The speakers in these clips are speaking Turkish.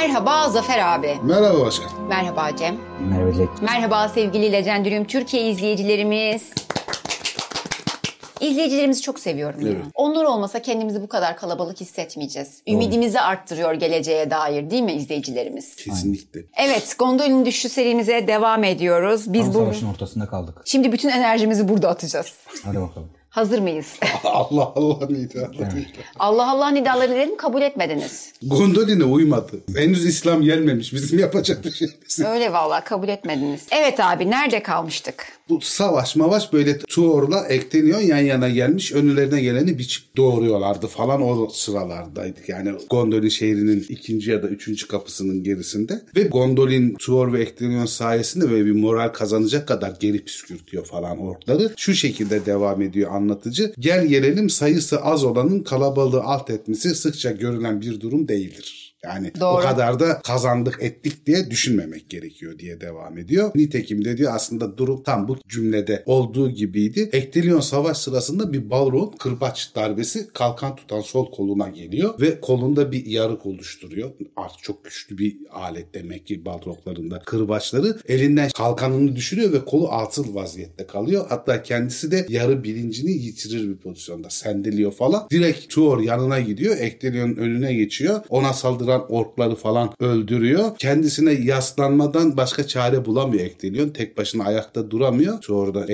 Merhaba Zafer abi. Merhaba başkan. Merhaba Cem. Merhaba Jack. Merhaba sevgili Legendarium Türkiye izleyicilerimiz. İzleyicilerimizi çok seviyorum. Evet. Onlar olmasa kendimizi bu kadar kalabalık hissetmeyeceğiz. Ümidimizi arttırıyor geleceğe dair değil mi izleyicilerimiz? Kesinlikle. Evet, Gondolin Düşüşü serimize devam ediyoruz. Biz Tam bu savaşın ortasında kaldık. şimdi bütün enerjimizi burada atacağız. Hadi bakalım. Hazır mıyız? Allah Allah neydi? Allah Allah nidaları dedim kabul etmediniz. Gondoline uymadı. Henüz İslam gelmemiş. Bizim yapacak bir şeyimiz. yok. Öyle vallahi kabul etmediniz. Evet abi nerede kalmıştık? Bu savaş mavaş böyle Tuor'la ekleniyor yan yana gelmiş önülerine geleni biçip doğuruyorlardı falan o sıralardaydık. Yani Gondolin şehrinin ikinci ya da üçüncü kapısının gerisinde. Ve Gondolin, Tuor ve Eklenion sayesinde böyle bir moral kazanacak kadar geri püskürtüyor falan orkları. Şu şekilde devam ediyor anlatıcı. Gel gelelim sayısı az olanın kalabalığı alt etmesi sıkça görülen bir durum değildir. Yani o Doğru. kadar da kazandık ettik diye düşünmemek gerekiyor diye devam ediyor. Nitekim de diyor aslında durum tam bu cümlede olduğu gibiydi. Ektelion savaş sırasında bir balron kırbaç darbesi kalkan tutan sol koluna geliyor ve kolunda bir yarık oluşturuyor. Artık çok güçlü bir alet demek ki balroglarında kırbaçları. Elinden kalkanını düşürüyor ve kolu atıl vaziyette kalıyor. Hatta kendisi de yarı bilincini yitirir bir pozisyonda. Sendeliyor falan. Direkt Tuor yanına gidiyor. Ektelion'un önüne geçiyor. Ona saldıran orkları falan öldürüyor. Kendisine yaslanmadan başka çare bulamıyor Ektelion. Tek başına ayakta duramıyor. Tuor da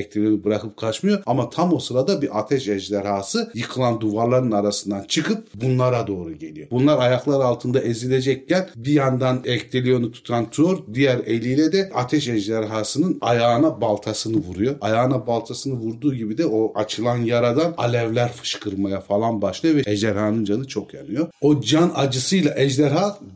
bırakıp kaçmıyor. Ama tam o sırada bir ateş ejderhası yıkılan duvarların arasından çıkıp bunlara doğru geliyor. Bunlar ayaklar altında ezilecekken bir yandan Ektelion'u tutan Tuor diğer eliyle de ateş ejderhasının ayağına baltasını vuruyor. Ayağına baltasını vurduğu gibi de o açılan yaradan alevler fışkırmaya falan başlıyor ve ejderhanın canı çok yanıyor. O can acısıyla ejderha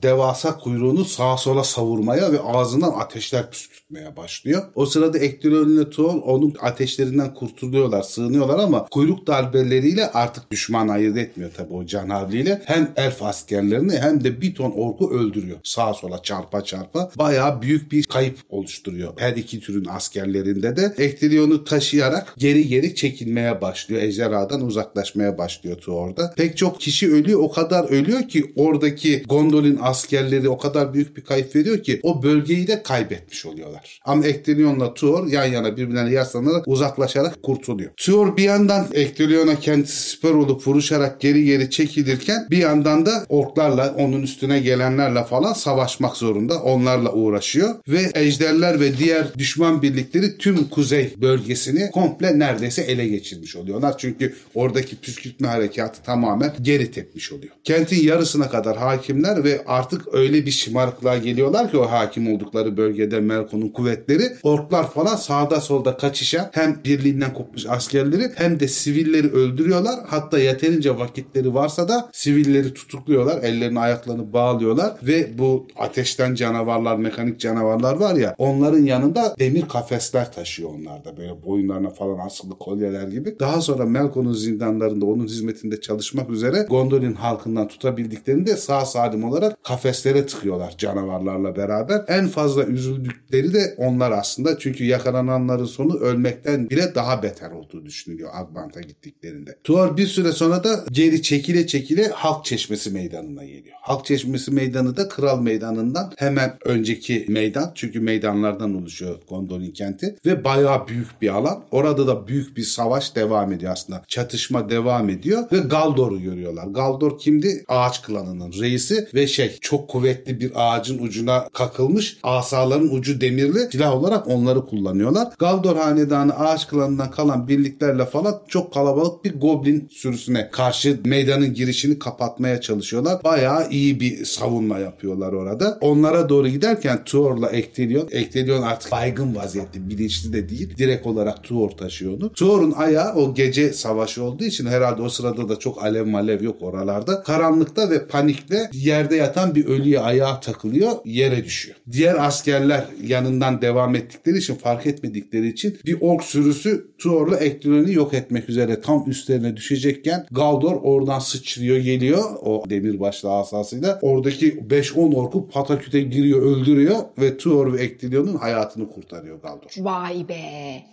devasa kuyruğunu sağa sola savurmaya ve ağzından ateşler püskürtmeye başlıyor. O sırada Ektelon ile Tuor onun ateşlerinden kurtuluyorlar, sığınıyorlar ama kuyruk darbeleriyle artık düşman ayırt etmiyor tabii o can havliyle. Hem elf askerlerini hem de bir ton orku öldürüyor. Sağa sola çarpa çarpa. Bayağı büyük bir kayıp oluşturuyor. Her iki türün askerlerinde de Ektelion'u taşıyarak geri geri çekilmeye başlıyor. Ejderhadan uzaklaşmaya başlıyor Tuor'da. Pek çok kişi ölüyor. O kadar ölüyor ki oradaki Gondolin askerleri o kadar büyük bir kayıp veriyor ki o bölgeyi de kaybetmiş oluyorlar. Ama Ektelion'la Tuor yan yana birbirlerine yaslanarak uzaklaşarak kurtuluyor. Tuor bir yandan Ektelion'a kendisi siper olup vuruşarak geri geri çekilirken bir yandan da orklarla onun üstüne gelenlerle falan savaşmak zorunda. Onlarla uğraşıyor ve ejderler ve diğer düşman birlikleri tüm kuzey bölgesini komple neredeyse ele geçirmiş oluyorlar. Çünkü oradaki püskürtme harekatı tamamen geri tepmiş oluyor. Kentin yarısına kadar hakimler ve artık öyle bir şımarıklığa geliyorlar ki o hakim oldukları bölgede Melkon'un kuvvetleri orklar falan sağda solda kaçışan hem birliğinden kopmuş askerleri hem de sivilleri öldürüyorlar. Hatta yeterince vakitleri varsa da sivilleri tutukluyorlar. Ellerini ayaklarını bağlıyorlar ve bu ateşten canavarlar, mekanik canavarlar var ya onların yanında demir kafesler taşıyor onlar da böyle boyunlarına falan asılı kolyeler gibi. Daha sonra Melkon'un zindanlarında onun hizmetinde çalışmak üzere Gondolin halkından tutabildiklerinde sağ salim olarak kafeslere tıkıyorlar canavarlarla beraber. En fazla üzüldükleri de onlar aslında. Çünkü yakalananların sonu ölmekten bile daha beter olduğu düşünülüyor Agbant'a gittiklerinde. Tuor bir süre sonra da geri çekile çekile Halk Çeşmesi meydanına geliyor. Halk Çeşmesi meydanı da Kral Meydanı'ndan hemen önceki meydan. Çünkü meydanlardan oluşuyor Gondolin kenti. Ve bayağı büyük bir alan. Orada da büyük bir savaş devam ediyor aslında. Çatışma devam ediyor ve Galdor'u görüyorlar. Galdor kimdi? Ağaç klanının reisi ve şey çok kuvvetli bir ağacın ucuna kakılmış asaların ucu demirli silah olarak onları kullanıyorlar. Galdor hanedanı ağaç klanından kalan birliklerle falan çok kalabalık bir goblin sürüsüne karşı meydanın girişini kapatmaya çalışıyorlar. Bayağı iyi bir savunma yapıyorlar orada. Onlara doğru giderken Tuor'la Ektelion, Ektelion artık baygın vaziyette bilinçli de değil. Direkt olarak Tuor taşıyor onu. Tuor'un ayağı o gece savaşı olduğu için herhalde o sırada da çok alev malev yok oralarda. Karanlıkta ve panikle yerde yatan bir ölüye ayağa takılıyor, yere düşüyor. Diğer askerler yanından devam ettikleri için fark etmedikleri için bir ork sürüsü Tuor'la Ektelion'u yok etmek üzere tam üstlerine düşecekken Galdor oradan sıçrıyor geliyor o demirbaşlı asasıyla. Oradaki 5-10 orku pataküte giriyor öldürüyor ve Tuor ve Ektelion'un hayatını kurtarıyor Galdor. Vay be.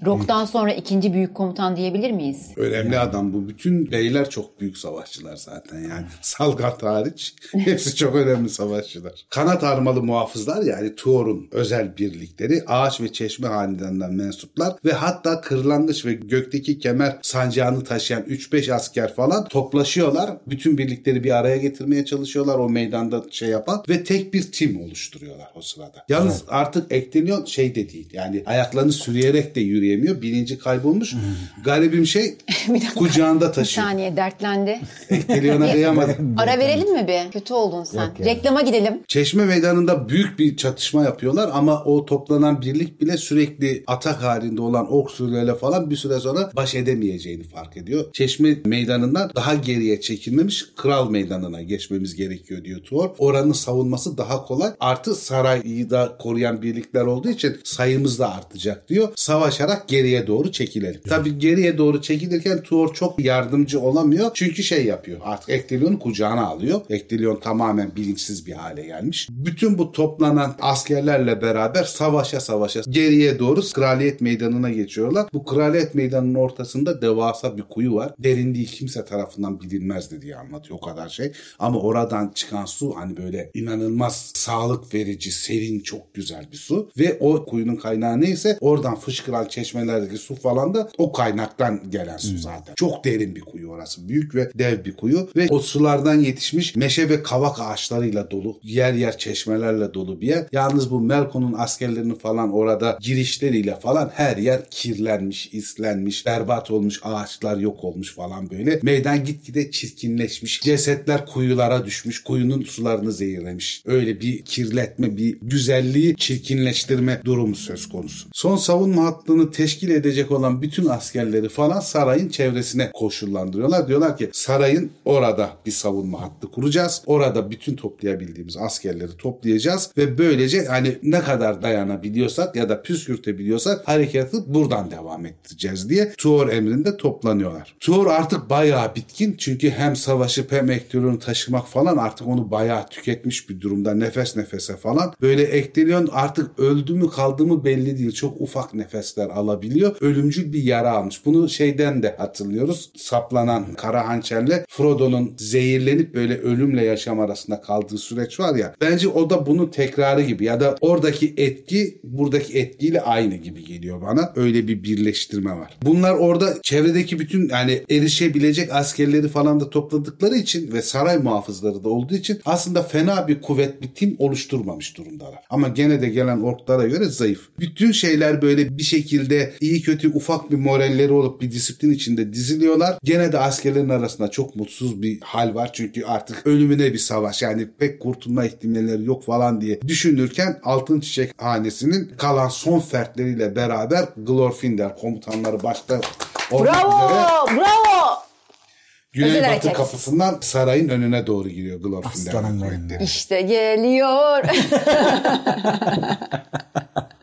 Rock'tan sonra ikinci büyük komutan diyebilir miyiz? Önemli adam bu. Bütün beyler çok büyük savaşçılar zaten yani. Salgat hariç hepsi Hepsi çok önemli savaşçılar. Kanat armalı muhafızlar yani Tuor'un özel birlikleri ağaç ve çeşme halinden mensuplar ve hatta kırlangıç ve gökteki kemer sancağını taşıyan 3-5 asker falan toplaşıyorlar. Bütün birlikleri bir araya getirmeye çalışıyorlar o meydanda şey yapan ve tek bir tim oluşturuyorlar o sırada. Yalnız evet. artık Ektelion şey de değil yani ayaklarını sürüyerek de yürüyemiyor. Bilinci kaybolmuş. Hmm. Garibim şey kucağında taşıyor. Bir saniye dertlendi. Ektelion'a kıyamadı. Ara verelim mi bir? Kötü oldun sen. Yok yani. Reklama gidelim. Çeşme meydanında büyük bir çatışma yapıyorlar ama o toplanan birlik bile sürekli atak halinde olan ok sürülerle falan bir süre sonra baş edemeyeceğini fark ediyor. Çeşme meydanından daha geriye çekilmemiş kral meydanına geçmemiz gerekiyor diyor Tuor. Oranın savunması daha kolay. Artı sarayı da koruyan birlikler olduğu için sayımız da artacak diyor. Savaşarak geriye doğru çekilelim. Evet. Tabii geriye doğru çekilirken Tuor çok yardımcı olamıyor. Çünkü şey yapıyor. Artık Ektelion'u kucağına alıyor. Ektelion tamamen bilinçsiz bir hale gelmiş. Bütün bu toplanan askerlerle beraber savaşa savaşa geriye doğru kraliyet meydanına geçiyorlar. Bu kraliyet meydanının ortasında devasa bir kuyu var. Derinliği kimse tarafından bilinmezdi diye anlatıyor o kadar şey. Ama oradan çıkan su hani böyle inanılmaz sağlık verici, serin, çok güzel bir su. Ve o kuyunun kaynağı neyse oradan fışkıran çeşmelerdeki su falan da o kaynaktan gelen su hmm. zaten. Çok derin bir kuyu orası. Büyük ve dev bir kuyu ve o sulardan yetişmiş meşe ve kavak ağaçlarıyla dolu. Yer yer çeşmelerle dolu bir yer. Yalnız bu Melkon'un askerlerini falan orada girişleriyle falan her yer kirlenmiş, islenmiş, berbat olmuş, ağaçlar yok olmuş falan böyle. Meydan gitgide çirkinleşmiş. Cesetler kuyulara düşmüş. Kuyunun sularını zehirlemiş. Öyle bir kirletme, bir güzelliği çirkinleştirme durumu söz konusu. Son savunma hattını teşkil edecek olan bütün askerleri falan sarayın çevresine koşullandırıyorlar. Diyorlar ki sarayın orada bir savunma hattı kuracağız. Orada bütün toplayabildiğimiz askerleri toplayacağız ve böylece hani ne kadar dayanabiliyorsak ya da püskürtebiliyorsak harekatı buradan devam ettireceğiz diye Tuor emrinde toplanıyorlar. Tuor artık bayağı bitkin çünkü hem savaşıp hem Ektelion'u taşımak falan artık onu bayağı tüketmiş bir durumda nefes nefese falan. Böyle Ektelion artık öldü mü kaldı mı belli değil. Çok ufak nefesler alabiliyor. Ölümcül bir yara almış. Bunu şeyden de hatırlıyoruz. Saplanan kara hançerle Frodo'nun zehirlenip böyle ölümle yaşam arasında kaldığı süreç var ya. Bence o da bunun tekrarı gibi ya da oradaki etki buradaki etkiyle aynı gibi geliyor bana. Öyle bir birleştirme var. Bunlar orada çevredeki bütün yani erişebilecek askerleri falan da topladıkları için ve saray muhafızları da olduğu için aslında fena bir kuvvet bir tim oluşturmamış durumdalar. Ama gene de gelen orklara göre zayıf. Bütün şeyler böyle bir şekilde iyi kötü ufak bir moralleri olup bir disiplin içinde diziliyorlar. Gene de askerlerin arasında çok mutsuz bir hal var. Çünkü artık ölümüne bir savaş yani pek kurtulma ihtimalleri yok falan diye düşünürken Altın Çiçek hanesinin kalan son fertleriyle beraber Glorfindel komutanları başta Bravo! Üzere, bravo! Güneybatı kapısından sarayın önüne doğru giriyor Glorfindel. Aslanım. İşte geliyor.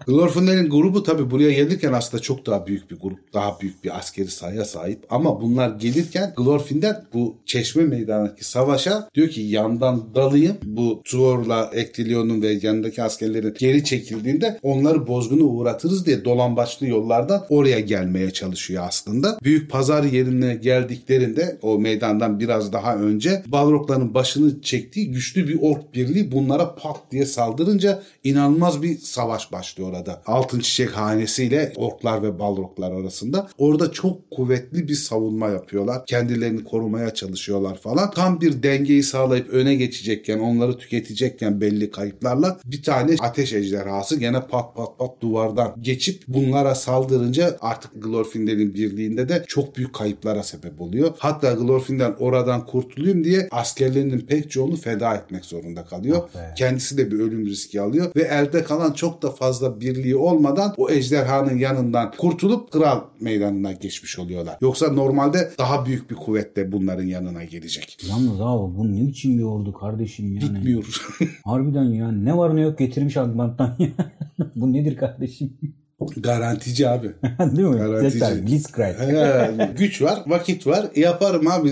Glorfindel'in grubu tabii buraya gelirken aslında çok daha büyük bir grup, daha büyük bir askeri sayıya sahip. Ama bunlar gelirken Glorfindel bu çeşme meydanındaki savaşa diyor ki yandan dalayım. Bu Tuor'la Ektilion'un ve yanındaki askerlerin geri çekildiğinde onları bozgunu uğratırız diye dolambaçlı yollardan oraya gelmeye çalışıyor aslında. Büyük pazar yerine geldiklerinde o meydandan biraz daha önce Balrogların başını çektiği güçlü bir ork birliği bunlara pat diye saldırınca inanılmaz bir savaş başlıyor orada. Altın Çiçek hanesiyle orklar ve balroklar arasında. Orada çok kuvvetli bir savunma yapıyorlar. Kendilerini korumaya çalışıyorlar falan. Tam bir dengeyi sağlayıp öne geçecekken, onları tüketecekken belli kayıplarla bir tane ateş ejderhası gene pat pat pat duvardan geçip bunlara saldırınca artık Glorfindel'in birliğinde de çok büyük kayıplara sebep oluyor. Hatta Glorfindel oradan kurtulayım diye askerlerinin pek çoğunu feda etmek zorunda kalıyor. Ah Kendisi de bir ölüm riski alıyor ve elde kalan çok da fazla birliği olmadan o ejderhanın yanından kurtulup kral meydanına geçmiş oluyorlar. Yoksa normalde daha büyük bir kuvvetle bunların yanına gelecek. Yalnız abi bu ne biçim bir ordu kardeşim yani. Bitmiyor. Harbiden ya ne var ne yok getirmiş Akbant'tan ya. bu nedir kardeşim? Garantici abi. Değil mi? Garantici. Zaten Blitzkrieg. güç var, vakit var. Yaparım abi.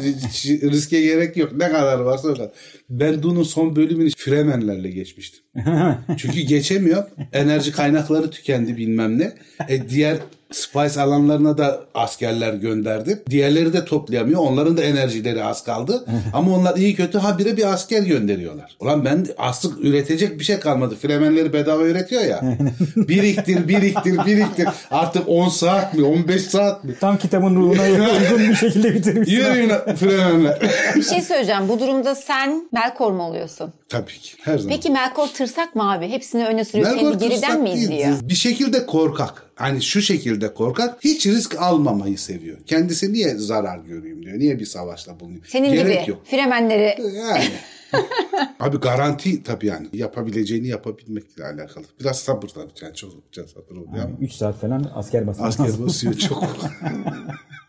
Riske gerek yok. Ne kadar varsa o kadar. Ben Dune'un son bölümünü Fremenlerle geçmiştim. Çünkü geçemiyor. Enerji kaynakları tükendi bilmem ne. E diğer Spice alanlarına da askerler gönderdi. Diğerleri de toplayamıyor. Onların da enerjileri az kaldı. Ama onlar iyi kötü habire bir asker gönderiyorlar. Ulan ben aslık üretecek bir şey kalmadı. Fremenleri bedava üretiyor ya. biriktir, biriktir, biriktir. Artık 10 saat mi, 15 saat mi? Tam kitabın ruhuna uygun bir şekilde bitirmişsin. Yürüyün Fremenler. Bir şey söyleyeceğim. Bu durumda sen Melkor mu oluyorsun? Tabii ki. Her zaman. Peki Melkor tırsak mı abi? Hepsini öne sürüyor. Melkor Kendi geriden mi izliyor? Bir şekilde korkak. Hani şu şekilde korkak. Hiç risk almamayı seviyor. Kendisi niye zarar göreyim diyor. Niye bir savaşla bulunuyor. Senin Gerek gibi yok. Fremenleri Yani. Abi garanti tabii yani. Yapabileceğini yapabilmekle alakalı. Biraz sabır tabii. Yani çok çok sabır oluyor ama. 3 saat falan asker basmak Asker basıyor çok.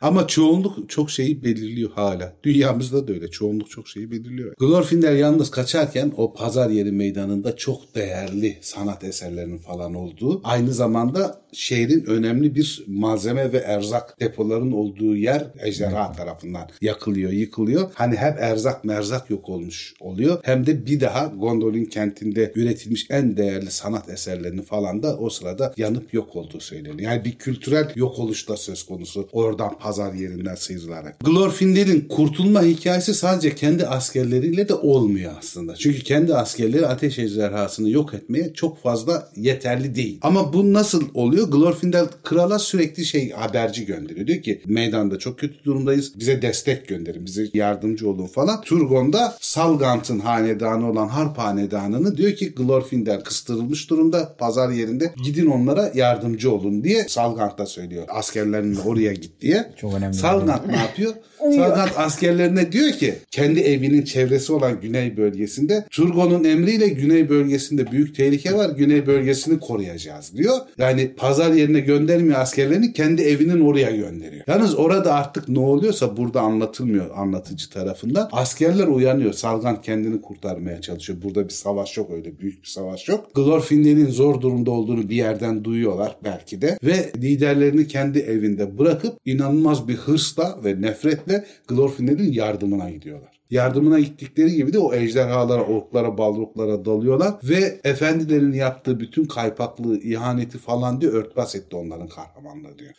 Ama çoğunluk çok şeyi belirliyor hala. Dünyamızda da öyle. Çoğunluk çok şeyi belirliyor. Glorfindel yalnız kaçarken o pazar yeri meydanında çok değerli sanat eserlerinin falan olduğu, aynı zamanda şehrin önemli bir malzeme ve erzak depoların olduğu yer ejderha tarafından yakılıyor, yıkılıyor. Hani hem erzak merzak yok olmuş oluyor hem de bir daha Gondolin kentinde üretilmiş en değerli sanat eserlerini falan da o sırada yanıp yok olduğu söyleniyor. Yani bir kültürel yok oluş da söz konusu. Oradan pazar yerinden sıyrılarak. Glorfindel'in kurtulma hikayesi sadece kendi askerleriyle de olmuyor aslında. Çünkü kendi askerleri ateş ejderhasını yok etmeye çok fazla yeterli değil. Ama bu nasıl oluyor? Glorfindel krala sürekli şey haberci gönderiyor. Diyor ki meydanda çok kötü durumdayız. Bize destek gönderin. Bize yardımcı olun falan. Turgon da Salgant'ın hanedanı olan Harp hanedanını diyor ki Glorfindel kıstırılmış durumda pazar yerinde. Gidin onlara yardımcı olun diye Salgant söylüyor. Askerlerinin oraya git diye. Çok önemli. Salgant ne yapıyor? Salgant askerlerine diyor ki kendi evinin çevresi olan güney bölgesinde Turgon'un emriyle güney bölgesinde büyük tehlike var. Güney bölgesini koruyacağız diyor. Yani pazar yerine göndermiyor askerlerini kendi evinin oraya gönderiyor. Yalnız orada artık ne oluyorsa burada anlatılmıyor anlatıcı tarafından. Askerler uyanıyor. Salgant kendini kurtarmaya çalışıyor. Burada bir savaş yok öyle büyük bir savaş yok. Glorfindel'in zor durumda olduğunu bir yerden duyuyorlar belki de ve liderlerini kendi evinde bırakıp inanılmaz bir hırsla ve nefretle Glorfindel'in yardımına gidiyorlar. Yardımına gittikleri gibi de o ejderhalara, orklara, balroklara dalıyorlar ve efendilerin yaptığı bütün kaypaklığı, ihaneti falan diye örtbas etti onların kahramanlığı diyor.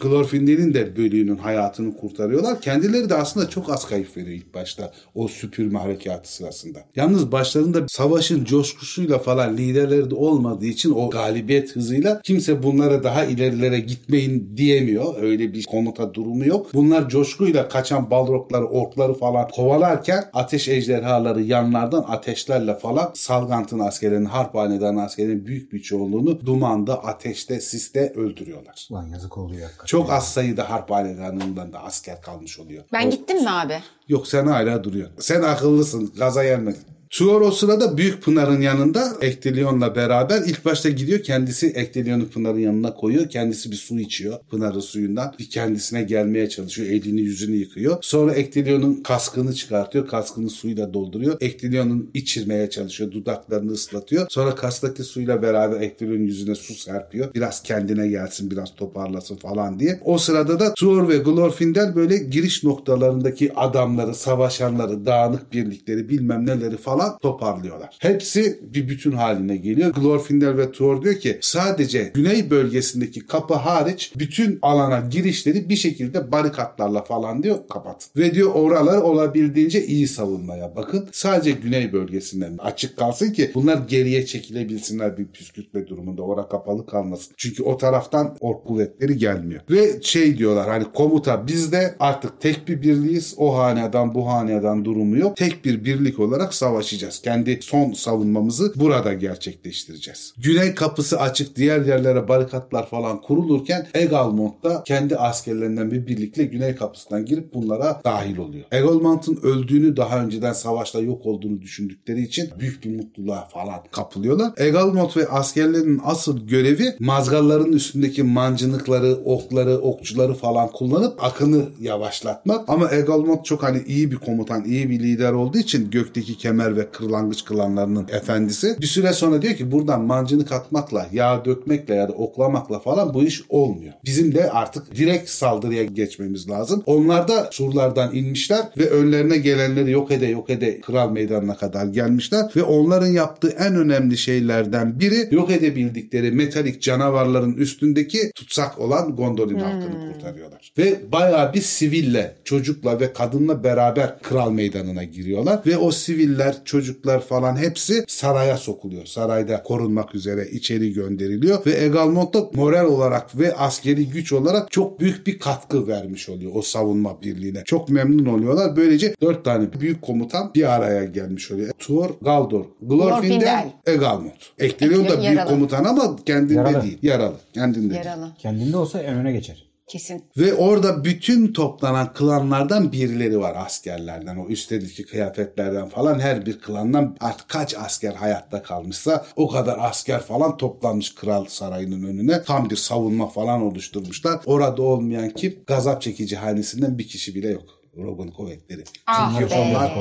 Glorfindel'in de bölüğünün hayatını kurtarıyorlar. Kendileri de aslında çok az kayıp veriyor ilk başta o süpürme harekatı sırasında. Yalnız başlarında savaşın coşkusuyla falan liderleri de olmadığı için o galibiyet hızıyla kimse bunlara daha ilerilere gitmeyin diyemiyor. Öyle bir komuta durumu yok. Bunlar coşkuyla kaçan balrokları, orkları falan kovalarken ateş ejderhaları yanlardan ateşlerle falan Salgant'ın askerlerinin, harp hanedanı askerlerinin büyük bir çoğunluğunu dumanda, ateşte, siste öldürüyorlar. Ulan yazık oluyor hakikaten. Çok az sayıda harp hanedanından da asker kalmış oluyor. Ben O- gittim mi abi? Yok sen hala duruyorsun. Sen akıllısın. Gaza gelmedin. Tuor o sırada Büyük Pınar'ın yanında Ektelion'la beraber ilk başta gidiyor kendisi Ektelion'u Pınar'ın yanına koyuyor. Kendisi bir su içiyor Pınar'ın suyundan. Bir kendisine gelmeye çalışıyor. Elini yüzünü yıkıyor. Sonra Ektelion'un kaskını çıkartıyor. Kaskını suyla dolduruyor. Ektelion'un içirmeye çalışıyor. Dudaklarını ıslatıyor. Sonra kastaki suyla beraber Ektelion'un yüzüne su serpiyor. Biraz kendine gelsin biraz toparlasın falan diye. O sırada da Tuor ve Glorfindel böyle giriş noktalarındaki adamları, savaşanları, dağınık birlikleri bilmem neleri falan toparlıyorlar. Hepsi bir bütün haline geliyor. Glorfindel ve Tuor diyor ki sadece güney bölgesindeki kapı hariç bütün alana girişleri bir şekilde barikatlarla falan diyor kapat. Ve diyor oraları olabildiğince iyi savunmaya bakın. Sadece güney bölgesinden açık kalsın ki bunlar geriye çekilebilsinler bir püskürtme durumunda. Ora kapalı kalmasın. Çünkü o taraftan ork kuvvetleri gelmiyor. Ve şey diyorlar hani komuta bizde artık tek bir birliğiz. O hanedan bu hanedan durumu yok. Tek bir birlik olarak savaşacağız. Kendi son savunmamızı burada gerçekleştireceğiz. Güney kapısı açık diğer yerlere barikatlar falan kurulurken Egalmont da kendi askerlerinden bir birlikle güney kapısından girip bunlara dahil oluyor. Egalmont'un öldüğünü daha önceden savaşta yok olduğunu düşündükleri için büyük bir mutluluğa falan kapılıyorlar. Egalmont ve askerlerinin asıl görevi mazgalların üstündeki mancınıkları, okları, okçuları falan kullanıp akını yavaşlatmak. Ama Egalmont çok hani iyi bir komutan, iyi bir lider olduğu için gökteki kemer ve ve kırlangıç klanlarının efendisi. Bir süre sonra diyor ki buradan mancınık atmakla, yağ dökmekle ya da oklamakla falan bu iş olmuyor. Bizim de artık direkt saldırıya geçmemiz lazım. Onlar da surlardan inmişler ve önlerine gelenleri yok ede yok ede kral meydanına kadar gelmişler ve onların yaptığı en önemli şeylerden biri yok edebildikleri metalik canavarların üstündeki tutsak olan Gondolin halkını kurtarıyorlar. Ve bayağı bir siville, çocukla ve kadınla beraber kral meydanına giriyorlar ve o siviller, çocuklar falan hepsi saraya sokuluyor. Sarayda korunmak üzere içeri gönderiliyor ve Egalmont da moral olarak ve askeri güç olarak çok büyük bir katkı vermiş oluyor o savunma birliğine. Çok memnun oluyorlar. Böylece dört tane büyük komutan bir araya gelmiş oluyor. Tuor, Galdor, Glorfindel. Egalmont. Eklerion da büyük yaralı. komutan ama kendinde Yaralı. değil. Yaralı. Kendinde değil. Yaralı. Kendinde olsa en öne geçer. Kesin. Ve orada bütün toplanan klanlardan birileri var askerlerden. O üstlerindeki kıyafetlerden falan her bir klandan artık kaç asker hayatta kalmışsa o kadar asker falan toplanmış kral sarayının önüne. Tam bir savunma falan oluşturmuşlar. Orada olmayan kim? Gazap çekici hanesinden bir kişi bile yok. Rogun kuvvetleri. Ah Çünkü be. onlar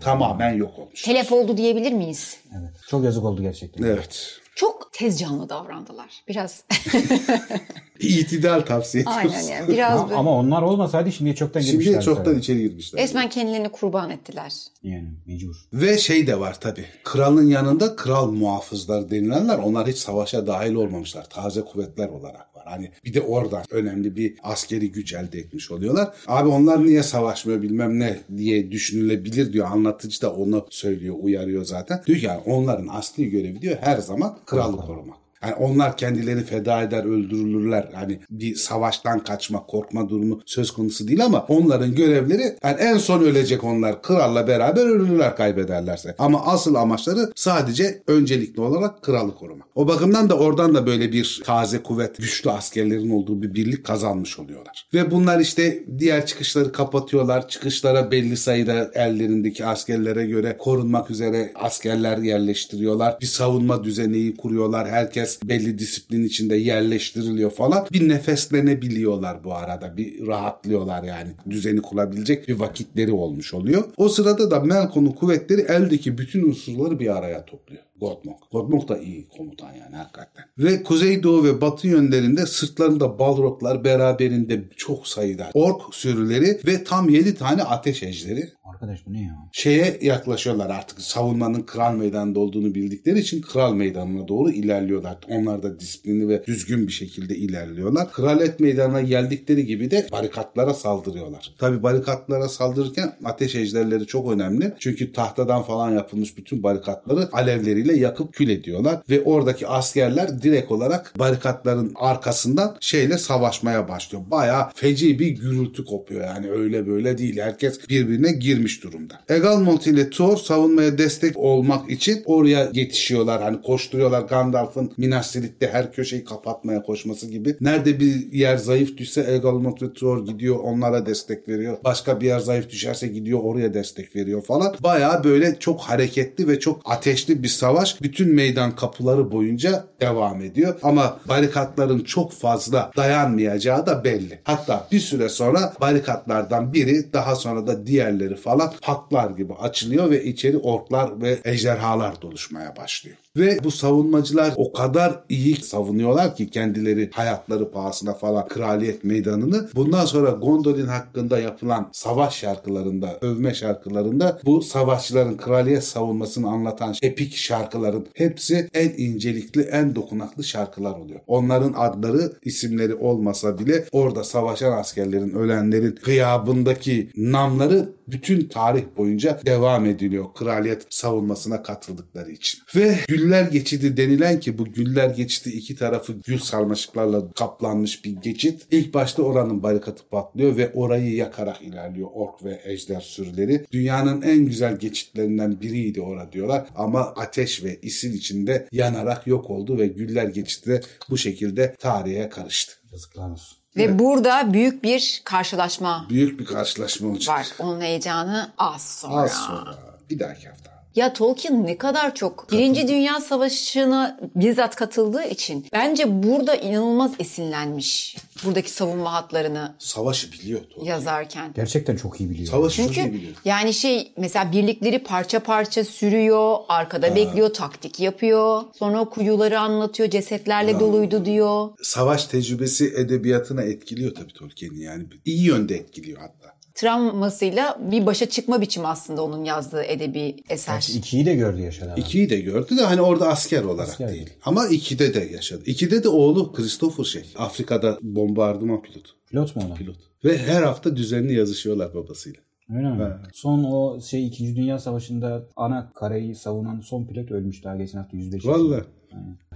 tamamen yok olmuş. Telef oldu diyebilir miyiz? Evet. Çok yazık oldu gerçekten. Evet. Çok tez canlı davrandılar. Biraz. İtidal tavsiye ediyoruz. Aynen yani. Biraz Ha, böyle. ama onlar olmasaydı şimdiye çoktan Şimdi girmişler. çoktan içeri girmişler. Resmen kendilerini kurban ettiler. Yani mecbur. Ve şey de var tabi. Kralın yanında kral muhafızlar denilenler onlar hiç savaşa dahil olmamışlar. Taze kuvvetler olarak var. Hani bir de oradan önemli bir askeri güç elde etmiş oluyorlar. Abi onlar niye savaşmıyor bilmem ne diye düşünülebilir diyor. Anlatıcı da onu söylüyor, uyarıyor zaten. Diyor ki yani onların asli görevi diyor her zaman kralı korumak. Yani onlar kendilerini feda eder, öldürülürler. Hani bir savaştan kaçma, korkma durumu söz konusu değil ama onların görevleri yani en son ölecek onlar. Kralla beraber ölürler kaybederlerse. Ama asıl amaçları sadece öncelikli olarak kralı korumak. O bakımdan da oradan da böyle bir taze kuvvet, güçlü askerlerin olduğu bir birlik kazanmış oluyorlar. Ve bunlar işte diğer çıkışları kapatıyorlar. Çıkışlara belli sayıda ellerindeki askerlere göre korunmak üzere askerler yerleştiriyorlar. Bir savunma düzeneyi kuruyorlar. Herkes belli disiplin içinde yerleştiriliyor falan. Bir nefeslenebiliyorlar bu arada. Bir rahatlıyorlar yani. Düzeni kurabilecek bir vakitleri olmuş oluyor. O sırada da Melkon'un kuvvetleri eldeki bütün unsurları bir araya topluyor. Godmok. Godmok da iyi komutan yani hakikaten. Ve kuzeydoğu ve batı yönlerinde sırtlarında balroglar beraberinde çok sayıda ork sürüleri ve tam 7 tane ateş ejderi Arkadaş bu ne ya? şeye yaklaşıyorlar artık savunmanın kral meydanında olduğunu bildikleri için kral meydanına doğru ilerliyorlar. Onlar da disiplinli ve düzgün bir şekilde ilerliyorlar. Kralet meydanına geldikleri gibi de barikatlara saldırıyorlar. Tabi barikatlara saldırırken ateş ejderleri çok önemli. Çünkü tahtadan falan yapılmış bütün barikatları alevleriyle yakıp kül ediyorlar. Ve oradaki askerler direkt olarak barikatların arkasından şeyle savaşmaya başlıyor. Bayağı feci bir gürültü kopuyor yani öyle böyle değil. Herkes birbirine girmiş durumda. Egalmont ile Thor savunmaya destek olmak için oraya yetişiyorlar. Hani koşturuyorlar Gandalf'ın Minas Tirith'te her köşeyi kapatmaya koşması gibi. Nerede bir yer zayıf düşse Egalmont ve Thor gidiyor onlara destek veriyor. Başka bir yer zayıf düşerse gidiyor oraya destek veriyor falan. Bayağı böyle çok hareketli ve çok ateşli bir savaş bütün meydan kapıları boyunca devam ediyor. Ama barikatların çok fazla dayanmayacağı da belli. Hatta bir süre sonra barikatlardan biri daha sonra da diğerleri falan patlar gibi açılıyor ve içeri orklar ve ejderhalar doluşmaya başlıyor. Ve bu savunmacılar o kadar iyi savunuyorlar ki kendileri hayatları pahasına falan kraliyet meydanını. Bundan sonra Gondolin hakkında yapılan savaş şarkılarında, övme şarkılarında bu savaşçıların kraliyet savunmasını anlatan epik şarkıların hepsi en incelikli, en dokunaklı şarkılar oluyor. Onların adları, isimleri olmasa bile orada savaşan askerlerin, ölenlerin gıyabındaki namları bütün tarih boyunca devam ediliyor kraliyet savunmasına katıldıkları için. Ve Güller Geçidi denilen ki bu Güller Geçidi iki tarafı gül sarmaşıklarla kaplanmış bir geçit. İlk başta oranın barikatı patlıyor ve orayı yakarak ilerliyor ork ve ejder sürüleri. Dünyanın en güzel geçitlerinden biriydi orada diyorlar ama ateş ve isil içinde yanarak yok oldu ve Güller Geçidi de bu şekilde tarihe karıştı. Yazıklar olsun. Ve burada büyük bir karşılaşma Büyük bir karşılaşma olacak. var. Onun heyecanı az sonra. Az sonra bir dahaki hafta. Ya Tolkien ne kadar çok Birinci Dünya Savaşı'na bizzat katıldığı için bence burada inanılmaz esinlenmiş. Buradaki savunma hatlarını Savaşı biliyor Tolkien. yazarken. Gerçekten çok iyi biliyor. Savaşı çok iyi Çünkü biliyor. yani şey mesela birlikleri parça parça sürüyor, arkada bekliyor, taktik yapıyor. Sonra o kuyuları anlatıyor, cesetlerle doluydu diyor. Savaş tecrübesi edebiyatına etkiliyor tabii Tolkien'i yani. iyi yönde etkiliyor hatta. Travmasıyla bir başa çıkma biçimi aslında onun yazdığı edebi eser. Gerçi ikiyi de gördü yaşadı adam. İkiyi de gördü de hani orada asker olarak Asker değil. Ama ikide de yaşadı. İkide de oğlu Christopher şey. Afrika'da bombardıman pilotu. Pilot mu olan? Pilot. Ve her hafta düzenli yazışıyorlar babasıyla. Öyle mi? Evet. Son o şey 2. Dünya Savaşı'nda ana kareyi savunan son pilot ölmüş daha geçen hafta 105 yaşında. Valla.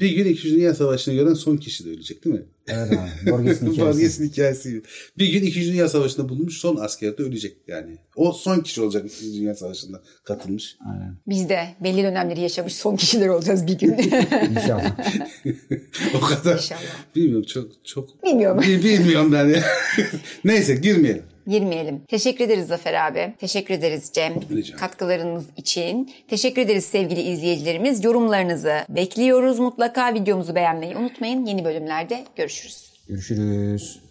Bir gün 2. Dünya Savaşı'nı gören son kişi de ölecek değil mi? Evet abi. Borges'in hikayesi. Borges'in hikayesi gibi. Bir gün 2. Dünya Savaşı'nda bulunmuş son asker de ölecek yani. O son kişi olacak 2. Dünya Savaşı'nda katılmış. Aynen. Biz de belli dönemleri yaşamış son kişiler olacağız bir gün. İnşallah. o kadar. İnşallah. Bilmiyorum çok çok. Bilmiyorum. Bil- Bilmiyorum ben. ya. Neyse girmeyelim. Girmeyelim. Teşekkür ederiz Zafer abi. Teşekkür ederiz Cem. Rica. Katkılarınız için. Teşekkür ederiz sevgili izleyicilerimiz. Yorumlarınızı bekliyoruz. Mutlaka videomuzu beğenmeyi unutmayın. Yeni bölümlerde görüşürüz. Görüşürüz.